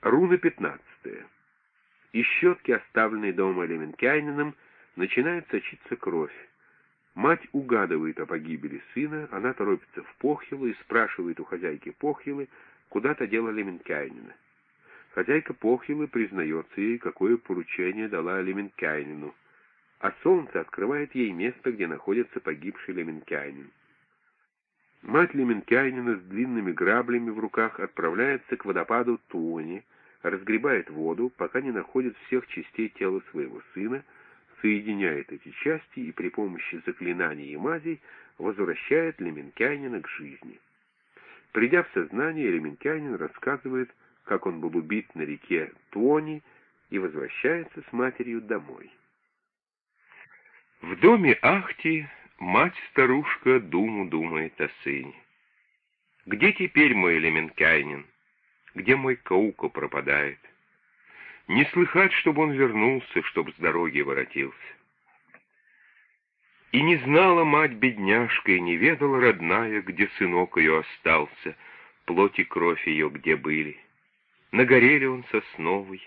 Руна 15. Из щетки, оставленной дома Леменкайниным, начинает сочиться кровь. Мать угадывает о погибели сына, она торопится в Похилу и спрашивает у хозяйки Похилы, куда-то дело Леменкайнина. Хозяйка Похилы признается ей, какое поручение дала Леменкайнину, а солнце открывает ей место, где находится погибший Леменкайнин. Мать Леменкайнина с длинными граблями в руках отправляется к водопаду Туони, разгребает воду, пока не находит всех частей тела своего сына, соединяет эти части и при помощи заклинаний и мазей возвращает Леменкянина к жизни. Придя в сознание, Леменкянин рассказывает, как он был убит на реке Туони и возвращается с матерью домой. В доме Ахти мать-старушка думу думает о сыне. Где теперь мой Леменкайнин? Где мой Кауко пропадает? Не слыхать, чтобы он вернулся, чтоб с дороги воротился. И не знала мать-бедняжка, и не ведала родная, где сынок ее остался, плоть и кровь ее где были. На горе ли он сосновый,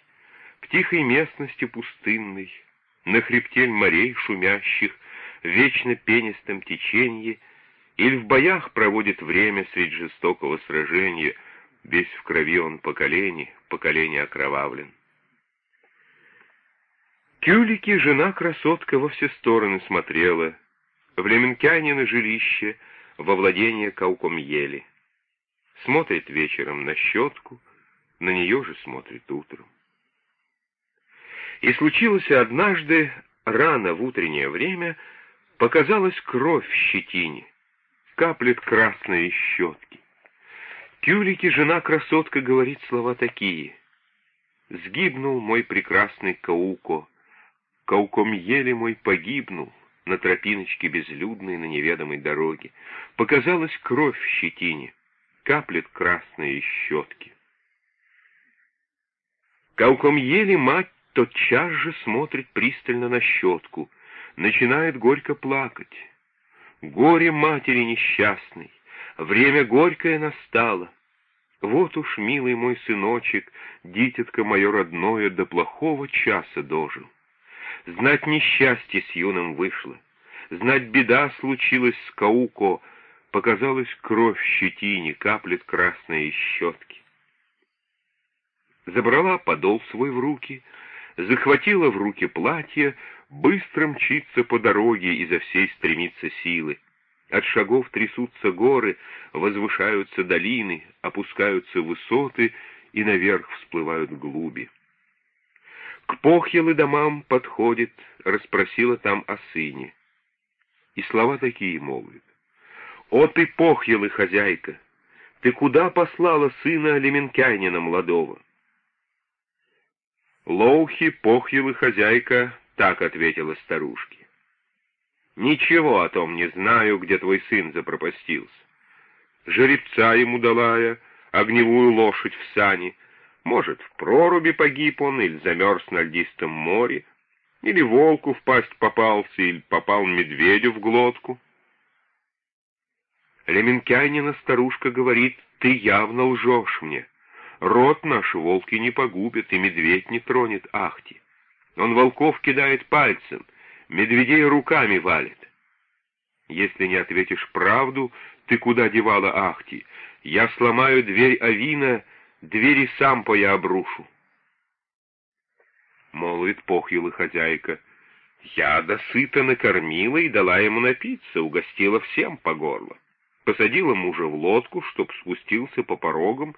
в тихой местности пустынной, на хребте морей шумящих, вечно пенистом теченье, или в боях проводит время средь жестокого сражения, весь в крови он поколений, поколение окровавлен. Кюлики жена-красотка во все стороны смотрела, в Леменкянина жилище, во владение Каукомьели. Смотрит вечером на щетку, на нее же смотрит утром. И случилось однажды, рано в утреннее время, показалась кровь в щетине, каплет красной из щетки. Кюлики жена-красотка говорит слова такие. «Сгибнул мой прекрасный Кауко, Кауком еле мой погибнул на тропиночке безлюдной на неведомой дороге. Показалась кровь в щетине, каплет красные щетки. Кауком еле мать тотчас же смотрит пристально на щетку, начинает горько плакать. Горе матери несчастной, время горькое настало. Вот уж, милый мой сыночек, дитятка мое родное, до плохого часа дожил. Знать несчастье с юным вышло, знать беда случилась с Кауко, показалась кровь в щетине, каплет красные щетки. Забрала подол свой в руки, захватила в руки платье, быстро мчится по дороге, изо всей стремится силы. От шагов трясутся горы, возвышаются долины, опускаются высоты и наверх всплывают глуби. К похьелы домам подходит, расспросила там о сыне. И слова такие молвит. «О ты, похьелы, хозяйка! Ты куда послала сына Леменкянина молодого?» Лоухи, похьелы, хозяйка, так ответила старушке. «Ничего о том не знаю, где твой сын запропастился. Жеребца ему дала я, огневую лошадь в сани, может, в проруби погиб он, или замерз на льдистом море, или волку в пасть попался, или попал медведю в глотку. Леменкянина старушка говорит, ты явно лжешь мне. Рот наш волки не погубят, и медведь не тронет Ахти. Он волков кидает пальцем, медведей руками валит. Если не ответишь правду, ты куда девала Ахти? Я сломаю дверь Авина двери сам по я обрушу. Молвит похьюла хозяйка, я досыта накормила и дала ему напиться, угостила всем по горло. Посадила мужа в лодку, чтоб спустился по порогам,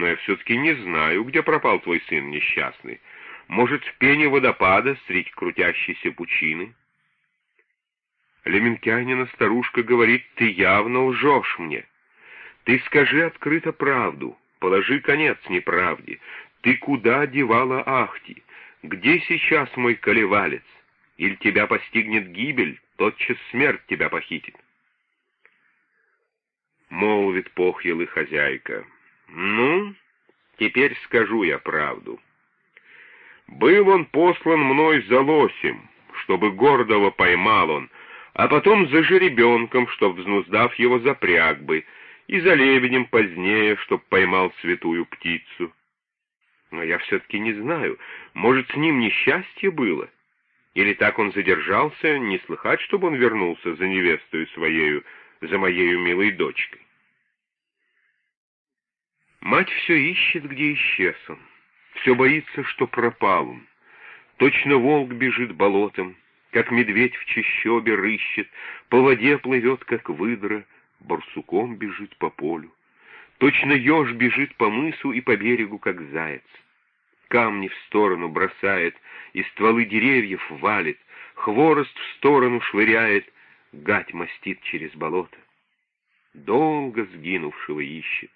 но я все-таки не знаю, где пропал твой сын несчастный. Может, в пене водопада средь крутящейся пучины? Леменкянина старушка говорит, ты явно лжешь мне. Ты скажи открыто правду, Положи конец неправде. Ты куда девала Ахти? Где сейчас мой колевалец? Или тебя постигнет гибель, тотчас смерть тебя похитит? Молвит похьелы хозяйка. Ну, теперь скажу я правду. Был он послан мной за лосем, чтобы гордого поймал он, а потом за жеребенком, чтоб, взнуздав его, запряг бы — и за лебедем позднее, чтоб поймал святую птицу. Но я все-таки не знаю, может, с ним несчастье было? Или так он задержался, не слыхать, чтобы он вернулся за невестою своею, за моею милой дочкой? Мать все ищет, где исчез он, все боится, что пропал он. Точно волк бежит болотом, как медведь в чащобе рыщет, по воде плывет, как выдра, барсуком бежит по полю. Точно еж бежит по мысу и по берегу, как заяц. Камни в сторону бросает, и стволы деревьев валит, хворост в сторону швыряет, гать мастит через болото. Долго сгинувшего ищет,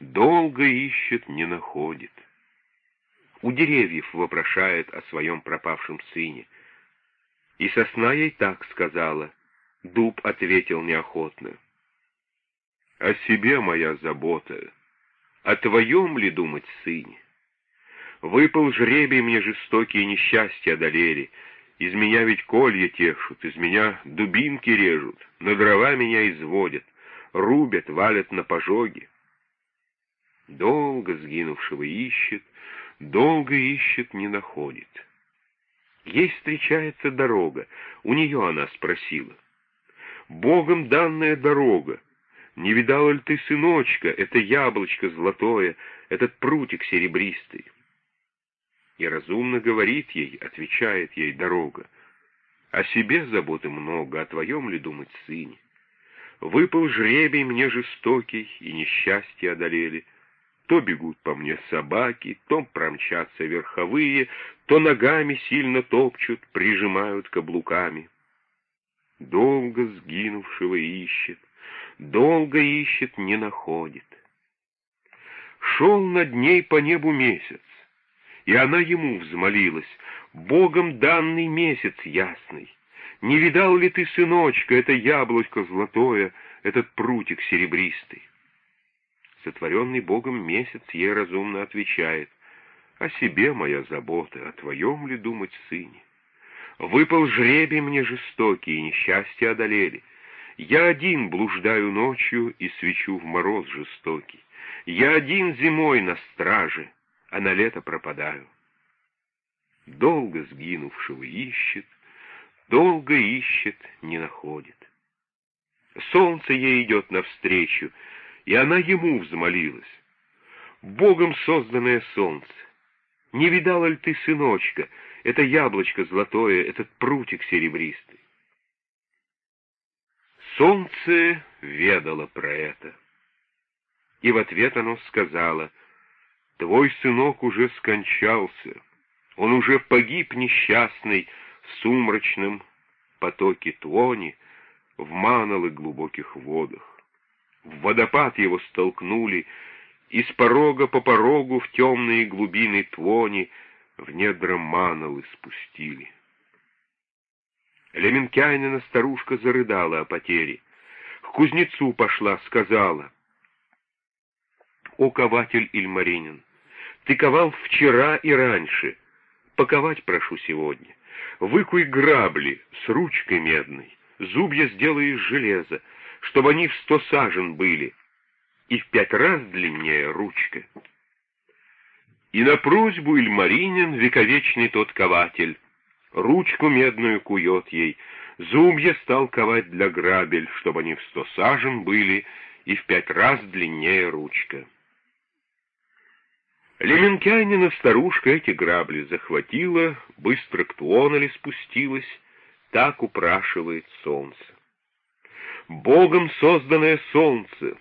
долго ищет, не находит. У деревьев вопрошает о своем пропавшем сыне. И сосна ей так сказала, дуб ответил неохотно. О себе моя забота, о твоем ли думать сыне? Выпал жребий мне жестокие несчастья одолели, из меня ведь колья тешут, из меня дубинки режут, на дрова меня изводят, рубят, валят на пожоги. Долго сгинувшего ищет, долго ищет, не находит. Ей встречается дорога, у нее она спросила. Богом данная дорога, не видала ли ты, сыночка, это яблочко золотое, этот прутик серебристый? И разумно говорит ей, отвечает ей дорога. О себе заботы много, о твоем ли думать сыне? Выпал жребий мне жестокий, и несчастье одолели — то бегут по мне собаки, то промчатся верховые, то ногами сильно топчут, прижимают каблуками. Долго сгинувшего ищет, долго ищет, не находит. Шел над ней по небу месяц, и она ему взмолилась, Богом данный месяц ясный. Не видал ли ты, сыночка, это яблочко золотое, этот прутик серебристый? Сотворенный Богом месяц ей разумно отвечает, «О себе моя забота, о твоем ли думать сыне? Выпал жребий мне жестокий, и несчастья одолели. Я один блуждаю ночью и свечу в мороз жестокий. Я один зимой на страже, а на лето пропадаю. Долго сгинувшего ищет, долго ищет, не находит. Солнце ей идет навстречу, и она ему взмолилась. «Богом созданное солнце! Не видала ли ты, сыночка, это яблочко золотое, этот прутик серебристый?» Солнце ведало про это. И в ответ оно сказала, «Твой сынок уже скончался, он уже погиб несчастный в сумрачном потоке Твони, в манолы глубоких водах. В водопад его столкнули, и с порога по порогу в темные глубины твони в недра манолы спустили. Леменкянина старушка зарыдала о потере. К кузнецу пошла, сказала. «О, кователь Ильмаринин, ты ковал вчера и раньше, паковать прошу сегодня. Выкуй грабли с ручкой медной, зубья сделай из железа, чтобы они в сто сажен были, и в пять раз длиннее ручка. И на просьбу Ильмаринин, вековечный тот кователь, ручку медную кует ей, зубья стал ковать для грабель, чтобы они в сто сажен были, и в пять раз длиннее ручка. Леменкянина старушка эти грабли захватила, быстро к Туонали спустилась, так упрашивает солнце. Богом созданное солнце,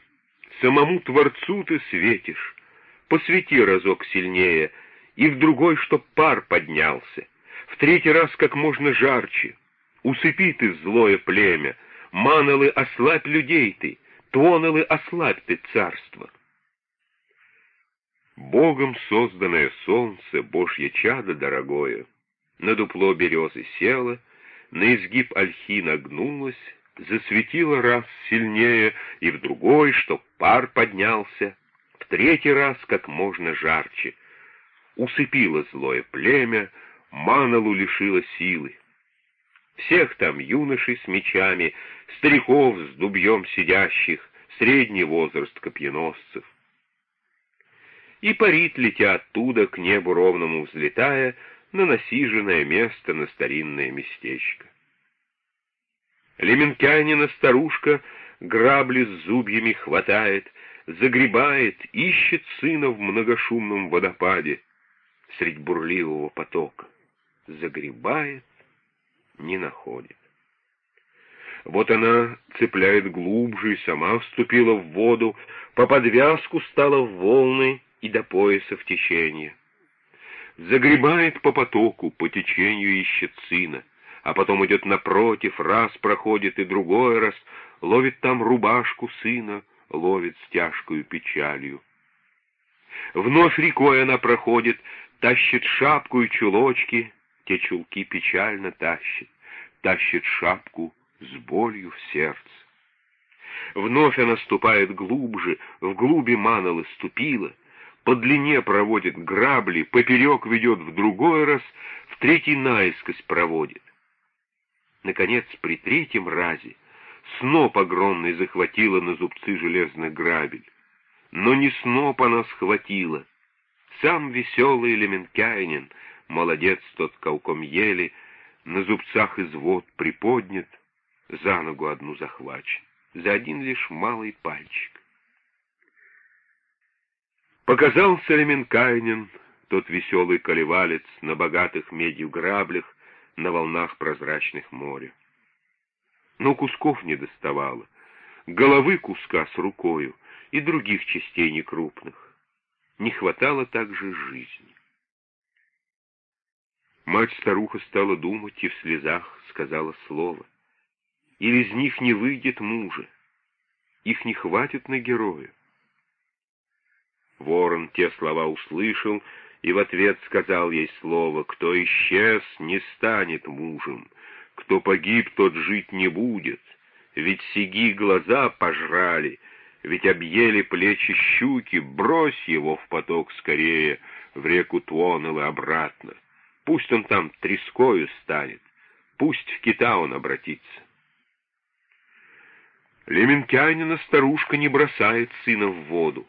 самому Творцу ты светишь, посвети разок сильнее, и в другой, чтоб пар поднялся, в третий раз как можно жарче. Усыпи ты злое племя, манолы ослабь людей ты, тонолы ослабь ты царство. Богом созданное солнце, Божье чадо дорогое, на дупло березы села, на изгиб ольхи нагнулась, засветило раз сильнее, и в другой, чтоб пар поднялся, в третий раз как можно жарче. Усыпило злое племя, Маналу лишило силы. Всех там юношей с мечами, стариков с дубьем сидящих, средний возраст копьеносцев. и парит, летя оттуда, к небу ровному взлетая, на насиженное место, на старинное местечко. Леменкянина старушка грабли с зубьями хватает, загребает, ищет сына в многошумном водопаде средь бурливого потока. Загребает, не находит. Вот она цепляет глубже и сама вступила в воду, по подвязку стала в волны и до пояса в течение. Загребает по потоку, по течению ищет сына, а потом идет напротив, раз проходит и другой раз, ловит там рубашку сына, ловит с тяжкою печалью. Вновь рекой она проходит, тащит шапку и чулочки, те чулки печально тащит, тащит шапку с болью в сердце. Вновь она ступает глубже, в глуби манолы ступила, по длине проводит грабли, поперек ведет в другой раз, в третий наискось проводит. Наконец, при третьем разе сноп огромный захватила на зубцы железных грабель. Но не сноп она схватила. Сам веселый Леменкайнин, молодец тот кауком ели, на зубцах извод приподнят, за ногу одну захвачен, за один лишь малый пальчик. Показался Леменкайнин, тот веселый колевалец на богатых медью граблях, на волнах прозрачных моря. Но кусков не доставало, головы куска с рукою и других частей некрупных. Не хватало также жизни. Мать-старуха стала думать и в слезах сказала слово. Или из них не выйдет мужа, их не хватит на героя. Ворон те слова услышал и в ответ сказал ей слово, «Кто исчез, не станет мужем, кто погиб, тот жить не будет, ведь сиги глаза пожрали, ведь объели плечи щуки, брось его в поток скорее, в реку Туонел и обратно. Пусть он там трескою станет, пусть в кита он обратится». Леменкянина старушка не бросает сына в воду.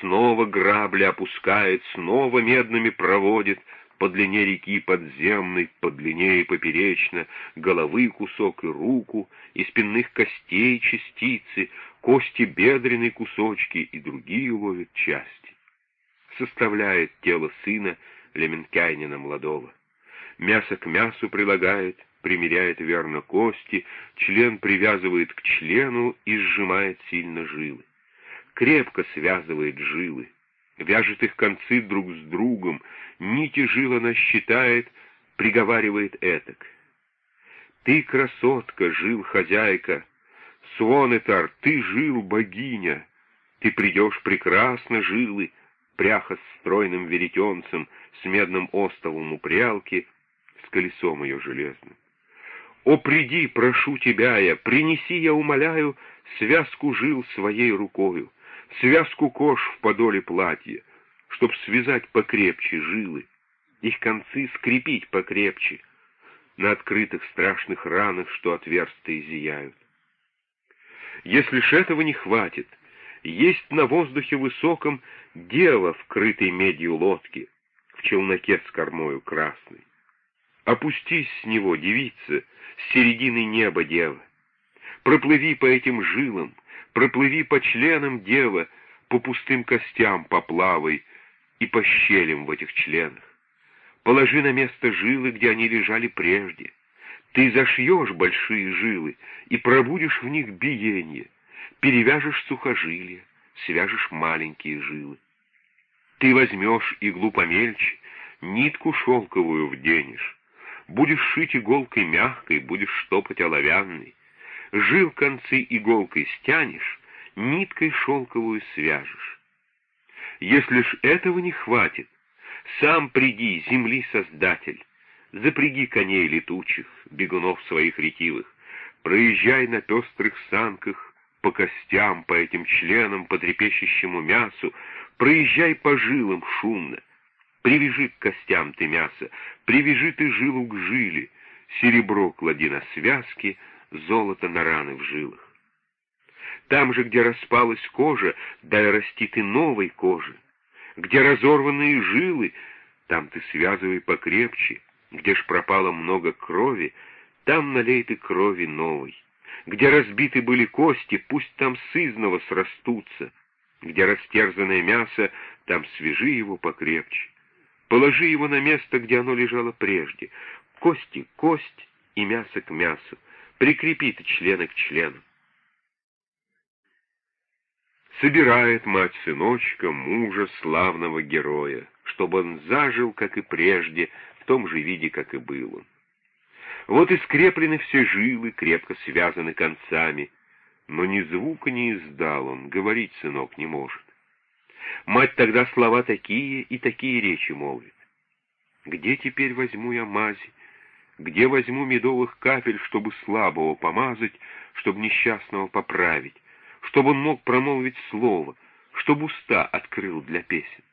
Снова грабли опускает, снова медными проводит, по длине реки подземной, по длине и поперечно, головы кусок и руку, и спинных костей частицы, кости бедренной кусочки и другие ловит части. Составляет тело сына Леменкайнина молодого. Мясо к мясу прилагает, примеряет верно кости, член привязывает к члену и сжимает сильно жилы крепко связывает жилы, вяжет их концы друг с другом, нити жил она считает, приговаривает этак. Ты, красотка, жил хозяйка, Суонетар, ты жил богиня, ты придешь прекрасно жилы, пряха с стройным веретенцем, с медным остовом у прялки, с колесом ее железным. О, приди, прошу тебя я, принеси, я умоляю, связку жил своей рукою связку кож в подоле платья, чтоб связать покрепче жилы, их концы скрепить покрепче на открытых страшных ранах, что отверстые зияют. Если ж этого не хватит, есть на воздухе высоком дева в крытой медью лодке, в челноке с кормою красной. Опустись с него, девица, с середины неба дева. Проплыви по этим жилам, Проплыви по членам, дева, по пустым костям поплавай и по щелям в этих членах. Положи на место жилы, где они лежали прежде. Ты зашьешь большие жилы и пробудешь в них биение, перевяжешь сухожилия, свяжешь маленькие жилы. Ты возьмешь иглу помельче, нитку шелковую вденешь, будешь шить иголкой мягкой, будешь штопать оловянной, жил концы иголкой стянешь, ниткой шелковую свяжешь. Если ж этого не хватит, сам приди, земли создатель, запряги коней летучих, бегунов своих ретивых, проезжай на пестрых санках по костям, по этим членам, по трепещущему мясу, проезжай по жилам шумно, привяжи к костям ты мясо, привяжи ты жилу к жиле, серебро клади на связки, золото на раны в жилах. Там же, где распалась кожа, дай расти ты новой кожи. Где разорванные жилы, там ты связывай покрепче. Где ж пропало много крови, там налей ты крови новой. Где разбиты были кости, пусть там сызново срастутся. Где растерзанное мясо, там свяжи его покрепче. Положи его на место, где оно лежало прежде. Кости — кость и мясо к мясу. Прикрепи ты члены к члену. Собирает мать сыночка, мужа славного героя, чтобы он зажил, как и прежде, в том же виде, как и был он. Вот и скреплены все жилы, крепко связаны концами, но ни звука не издал он, говорить сынок не может. Мать тогда слова такие и такие речи молвит. Где теперь возьму я мази? Где возьму медовых капель, чтобы слабого помазать, чтобы несчастного поправить, чтобы он мог промолвить слово, чтобы уста открыл для песен?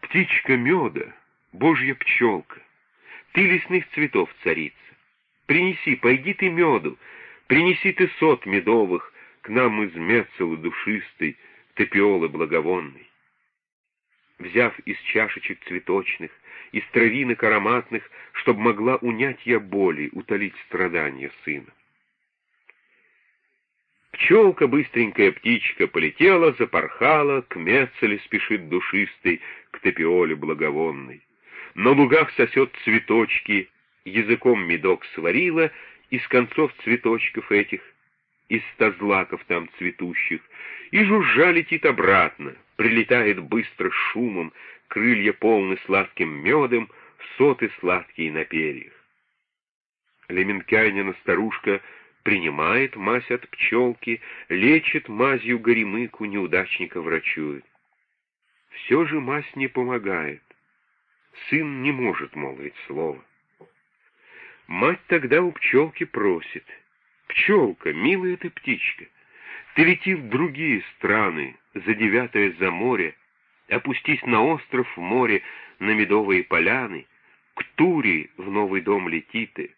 Птичка меда, божья пчелка, ты лесных цветов царица, принеси, пойди ты меду, принеси ты сот медовых к нам из мецелы душистой, топиолы благовонной. Взяв из чашечек цветочных, из травинок ароматных, чтоб могла унять я боли, утолить страдания сына. Пчелка, быстренькая птичка, полетела, запорхала, к мецеле спешит душистой, к топиоле благовонной. На лугах сосет цветочки, языком медок сварила, из концов цветочков этих, из стазлаков там цветущих, и жужжа летит обратно, прилетает быстро шумом, крылья полны сладким медом, соты сладкие на перьях. Леменкайнина старушка принимает мазь от пчелки, лечит мазью горемыку, неудачника врачует. Все же мазь не помогает. Сын не может молвить слово. Мать тогда у пчелки просит. «Пчелка, милая ты птичка, ты лети в другие страны, за девятое за море, опустись на остров в море, на медовые поляны, к Туре в новый дом лети ты,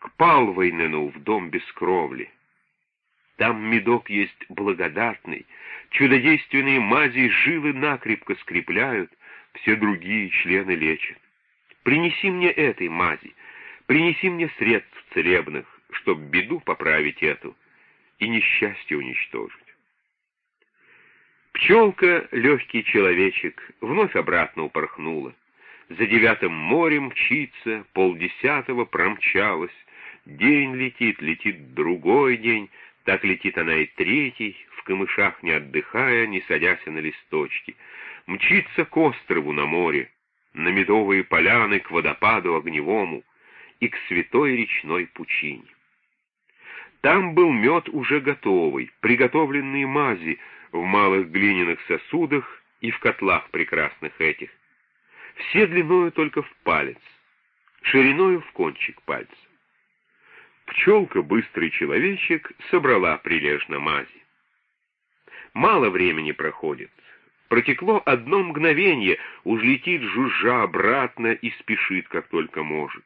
к Палвайнену в дом без кровли. Там медок есть благодатный, чудодейственные мази жилы накрепко скрепляют, все другие члены лечат. Принеси мне этой мази, принеси мне средств целебных, чтоб беду поправить эту, и несчастье уничтожить. Пчелка, легкий человечек, вновь обратно упорхнула. За девятым морем мчится, полдесятого промчалась. День летит, летит другой день, так летит она и третий, в камышах не отдыхая, не садясь на листочки. Мчится к острову на море, на медовые поляны, к водопаду огневому и к святой речной пучине. Там был мед уже готовый, приготовленные мази в малых глиняных сосудах и в котлах прекрасных этих. Все длиною только в палец, шириною в кончик пальца. Пчелка, быстрый человечек, собрала прилежно мази. Мало времени проходит. Протекло одно мгновение, уж летит жужжа обратно и спешит, как только может.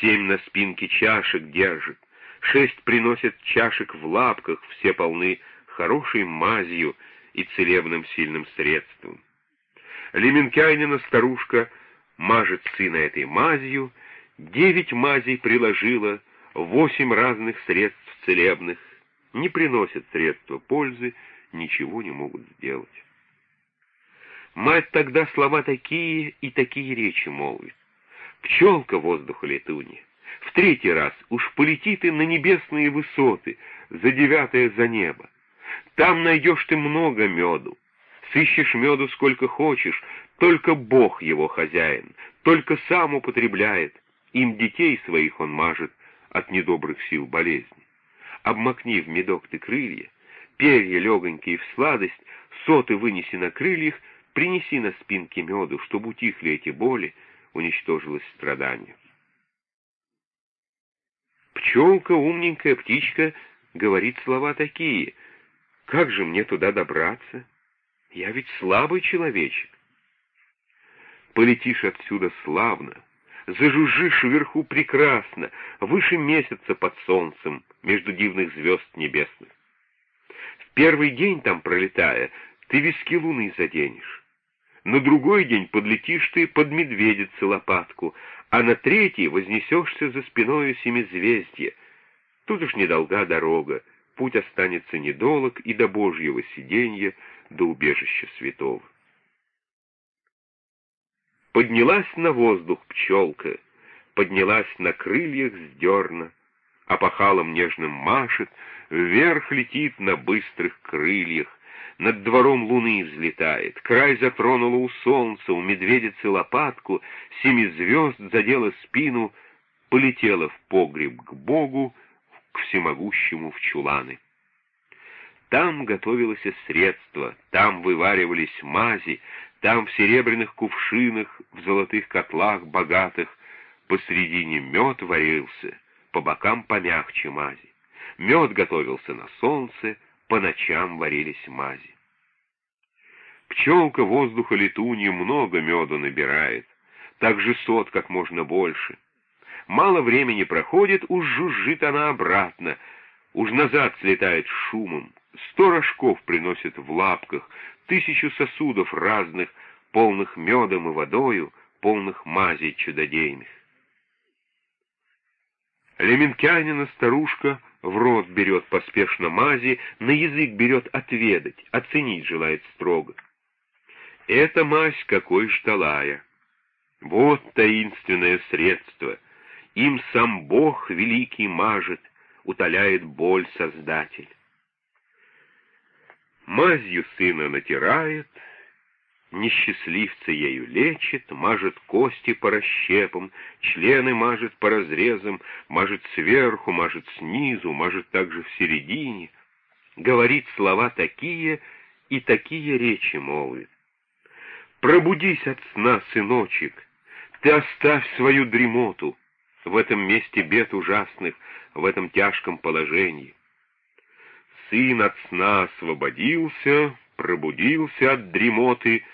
Семь на спинке чашек держит, Шесть приносят чашек в лапках, все полны хорошей мазью и целебным сильным средством. Леменкайнина старушка мажет сына этой мазью, девять мазей приложила, восемь разных средств целебных, не приносят средства пользы, ничего не могут сделать. Мать тогда слова такие и такие речи молвит. Пчелка воздуха летунья, в третий раз уж полети ты на небесные высоты, за девятое за небо. Там найдешь ты много меду. Сыщешь меду сколько хочешь, только Бог его хозяин, только сам употребляет. Им детей своих он мажет от недобрых сил болезни. Обмакни в медок ты крылья, перья легонькие в сладость, соты вынеси на крыльях, принеси на спинке меду, чтобы утихли эти боли, уничтожилось страдание. Пчелка, умненькая птичка, говорит слова такие. Как же мне туда добраться? Я ведь слабый человечек. Полетишь отсюда славно, зажужжишь вверху прекрасно, выше месяца под солнцем, между дивных звезд небесных. В первый день там пролетая, ты виски луны заденешь. На другой день подлетишь ты под медведицы лопатку, а на третий вознесешься за спиною семизвездья. Тут уж недолга дорога, путь останется недолог и до Божьего сиденья, до убежища святого. Поднялась на воздух пчелка, поднялась на крыльях с дерна, опахалом нежным машет, вверх летит на быстрых крыльях, над двором луны взлетает, край затронула у солнца, у медведицы лопатку, семи звезд задела спину, полетела в погреб к Богу, к всемогущему в чуланы. Там готовилось средство, там вываривались мази, там в серебряных кувшинах, в золотых котлах богатых, посредине мед варился, по бокам помягче мази. Мед готовился на солнце, по ночам варились мази. Пчелка воздуха летунья много меду набирает, так же сот как можно больше. Мало времени проходит, уж жужжит она обратно, уж назад слетает шумом. Сто рожков приносит в лапках, тысячу сосудов разных, полных медом и водою, полных мазей чудодейных. Леменкянина старушка в рот берет поспешно мази, на язык берет отведать, оценить желает строго. Эта мазь какой ждала я. Вот таинственное средство. Им сам Бог великий мажет, утоляет боль Создатель. Мазью сына натирает, Несчастливца ею лечит, мажет кости по расщепам, члены мажет по разрезам, мажет сверху, мажет снизу, мажет также в середине. Говорит слова такие и такие речи молвит. Пробудись от сна, сыночек, ты оставь свою дремоту в этом месте бед ужасных, в этом тяжком положении. Сын от сна освободился, пробудился от дремоты,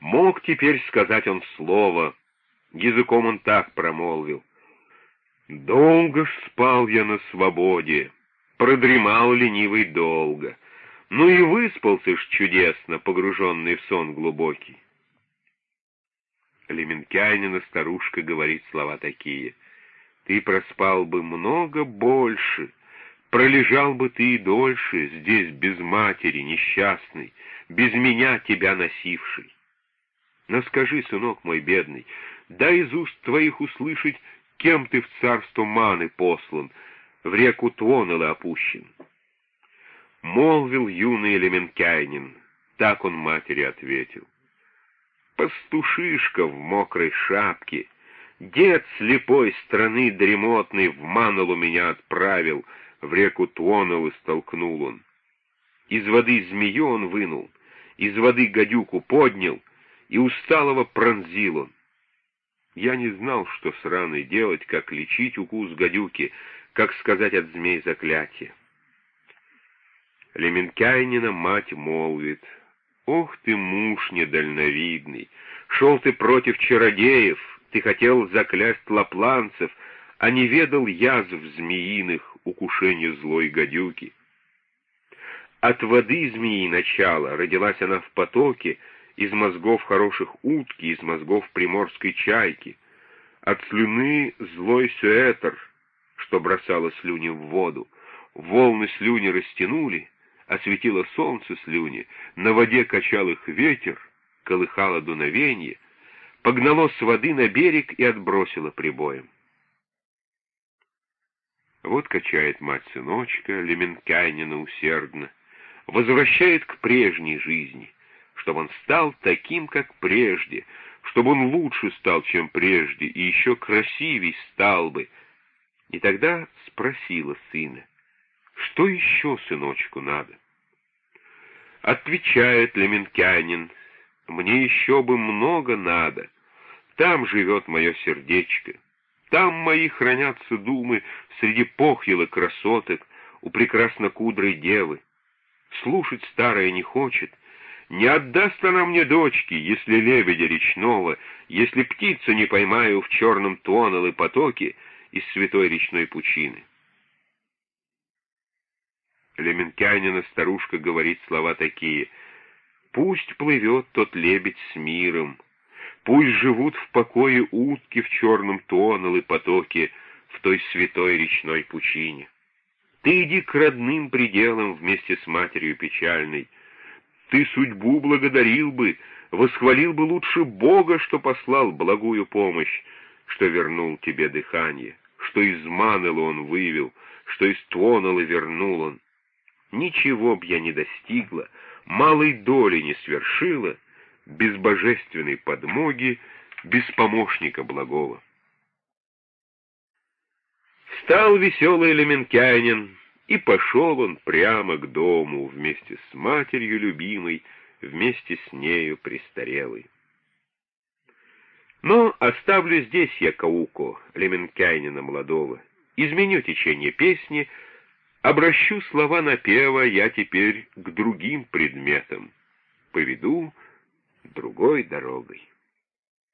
Мог теперь сказать он слово, языком он так промолвил. «Долго ж спал я на свободе, продремал ленивый долго, ну и выспался ж чудесно, погруженный в сон глубокий». Леменкянина старушка говорит слова такие. «Ты проспал бы много больше, пролежал бы ты и дольше здесь без матери, несчастный, без меня тебя носивший. Но скажи, сынок мой бедный, дай из уст твоих услышать, кем ты в царство маны послан, в реку Туонела опущен. Молвил юный Элеменкайнин, так он матери ответил. Пастушишка в мокрой шапке, дед слепой страны дремотный в Манулу меня отправил, в реку Туонелу столкнул он. Из воды змею он вынул, из воды гадюку поднял — и усталого пронзил он. Я не знал, что с раной делать, как лечить укус гадюки, как сказать от змей заклятие. Леменкайнина мать молвит, «Ох ты, муж недальновидный! Шел ты против чародеев, ты хотел заклясть лапланцев, а не ведал язв змеиных, укушения злой гадюки. От воды змеи начала родилась она в потоке, из мозгов хороших утки, из мозгов приморской чайки, от слюны злой сюэтер, что бросало слюни в воду. Волны слюни растянули, осветило солнце слюни, на воде качал их ветер, колыхало дуновенье, погнало с воды на берег и отбросило прибоем. Вот качает мать сыночка, Леменкайнина усердно, возвращает к прежней жизни чтобы он стал таким, как прежде, чтобы он лучше стал, чем прежде, и еще красивей стал бы. И тогда спросила сына, что еще сыночку надо? Отвечает Леменкянин, мне еще бы много надо. Там живет мое сердечко, там мои хранятся думы среди похьелы красоток у прекраснокудрой девы. Слушать старое не хочет — не отдаст она мне дочки, если лебедя речного, если птицу не поймаю в черном тоннеле потоке из святой речной пучины. Леменкянина старушка говорит слова такие. Пусть плывет тот лебедь с миром, Пусть живут в покое утки в черном тоннелы потоке в той святой речной пучине. Ты иди к родным пределам вместе с матерью печальной. Ты судьбу благодарил бы, восхвалил бы лучше Бога, что послал благую помощь, что вернул тебе дыхание, что из манела он вывел, что из тоннела вернул он. Ничего б я не достигла, малой доли не свершила, без божественной подмоги, без помощника благого. Встал веселый Леменкянин, и пошел он прямо к дому вместе с матерью любимой, вместе с нею престарелой. Но оставлю здесь я Кауко, Леменкянина молодого, изменю течение песни, обращу слова напева я теперь к другим предметам, поведу другой дорогой.